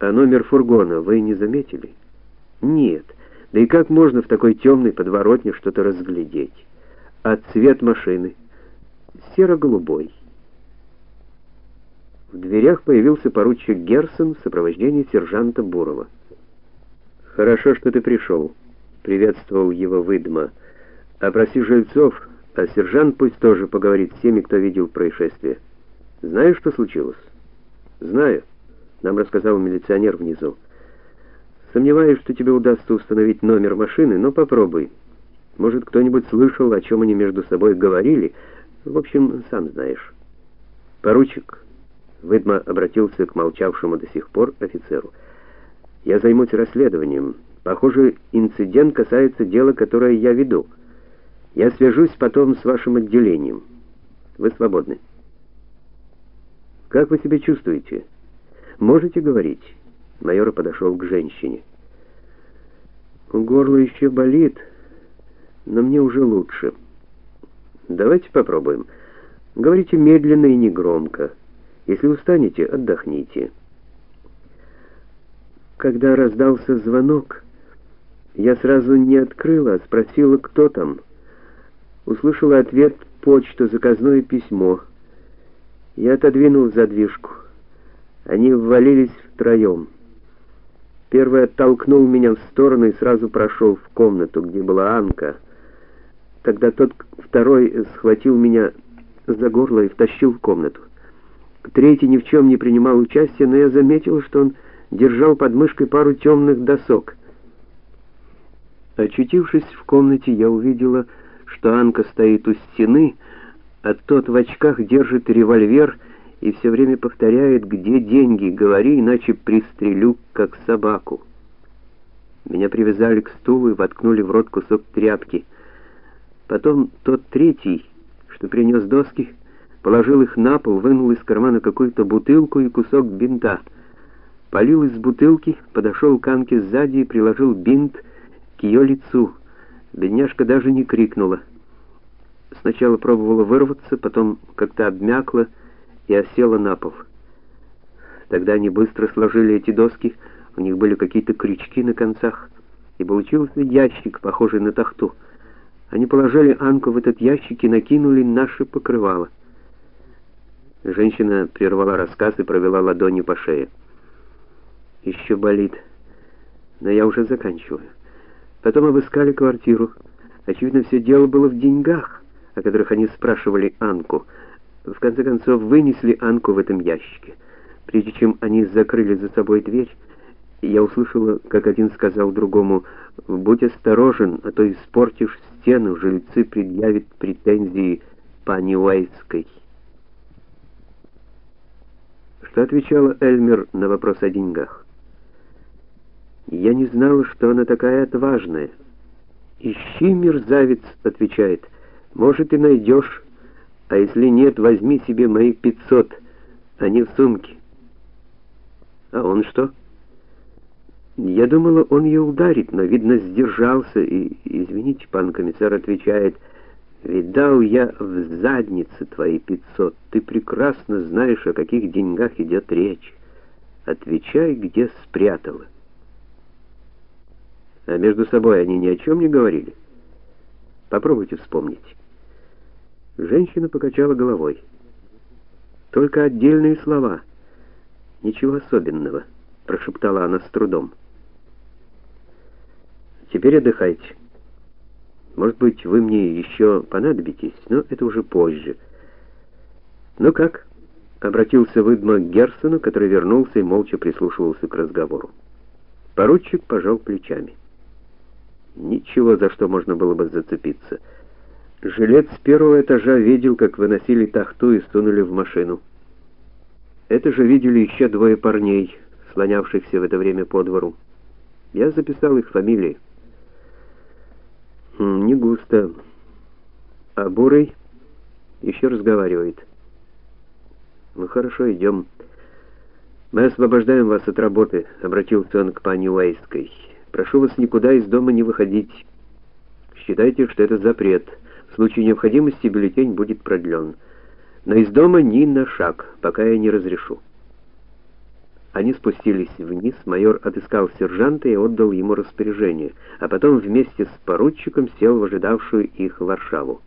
А номер фургона вы не заметили? Нет. Да и как можно в такой темной подворотне что-то разглядеть? А цвет машины серо-голубой. В дверях появился поручик Герсон в сопровождении сержанта Бурова. Хорошо, что ты пришел», — приветствовал его Выдма. Опроси жильцов, а сержант пусть тоже поговорит с теми, кто видел происшествие. Знаешь, что случилось? Знаю, нам рассказал милиционер внизу. Сомневаюсь, что тебе удастся установить номер машины, но попробуй. Может, кто-нибудь слышал, о чем они между собой говорили. В общем, сам знаешь. Поручик Выдма обратился к молчавшему до сих пор офицеру. Я займусь расследованием. Похоже, инцидент касается дела, которое я веду. Я свяжусь потом с вашим отделением. Вы свободны. Как вы себя чувствуете? Можете говорить? Майор подошел к женщине. Горло еще болит, но мне уже лучше. Давайте попробуем. Говорите медленно и негромко. Если устанете, отдохните. Когда раздался звонок, я сразу не открыла, а спросила, кто там. Услышала ответ почту, заказное письмо. Я отодвинул задвижку. Они ввалились втроем. Первый оттолкнул меня в сторону и сразу прошел в комнату, где была Анка. Тогда тот второй схватил меня за горло и втащил в комнату. Третий ни в чем не принимал участия, но я заметил, что он держал под мышкой пару темных досок. Очутившись в комнате, я увидела, что Анка стоит у стены, а тот в очках держит револьвер и все время повторяет: "Где деньги? Говори, иначе пристрелю как собаку". Меня привязали к стулу и воткнули в рот кусок тряпки. Потом тот третий, что принес доски, положил их на пол, вынул из кармана какую-то бутылку и кусок бинта. Полил из бутылки, подошел к Анке сзади и приложил бинт к ее лицу. Бедняжка даже не крикнула. Сначала пробовала вырваться, потом как-то обмякла и осела на пол. Тогда они быстро сложили эти доски, у них были какие-то крючки на концах, и получился ящик, похожий на тахту. Они положили Анку в этот ящик и накинули наше покрывало. Женщина прервала рассказ и провела ладонью по шее. «Еще болит, но я уже заканчиваю. Потом обыскали квартиру. Очевидно, все дело было в деньгах, о которых они спрашивали Анку. В конце концов, вынесли Анку в этом ящике. Прежде чем они закрыли за собой дверь, я услышала, как один сказал другому, «Будь осторожен, а то испортишь стену, жильцы предъявят претензии пани Уэйской». Что отвечала Эльмер на вопрос о деньгах? Я не знала, что она такая отважная. Ищи, мерзавец, отвечает. Может, и найдешь, а если нет, возьми себе мои пятьсот, они в сумке. А он что? Я думала, он ее ударит, но видно, сдержался и, извините, пан комиссар отвечает: "Видал я в заднице твои пятьсот. Ты прекрасно знаешь, о каких деньгах идет речь. Отвечай, где спрятала". А между собой они ни о чем не говорили. Попробуйте вспомнить. Женщина покачала головой. Только отдельные слова. Ничего особенного, прошептала она с трудом. Теперь отдыхайте. Может быть, вы мне еще понадобитесь, но это уже позже. Ну как? обратился Выдма к Герсону, который вернулся и молча прислушивался к разговору. Поручик пожал плечами. Ничего, за что можно было бы зацепиться. Жилец с первого этажа видел, как выносили тахту и сунули в машину. Это же видели еще двое парней, слонявшихся в это время по двору. Я записал их фамилии. Хм, не густо. А Бурый еще разговаривает. Ну хорошо, идем. Мы освобождаем вас от работы, обратился он к пани Уэйской. Прошу вас никуда из дома не выходить. Считайте, что это запрет. В случае необходимости бюллетень будет продлен. Но из дома ни на шаг, пока я не разрешу. Они спустились вниз, майор отыскал сержанта и отдал ему распоряжение, а потом вместе с поручиком сел в ожидавшую их Варшаву.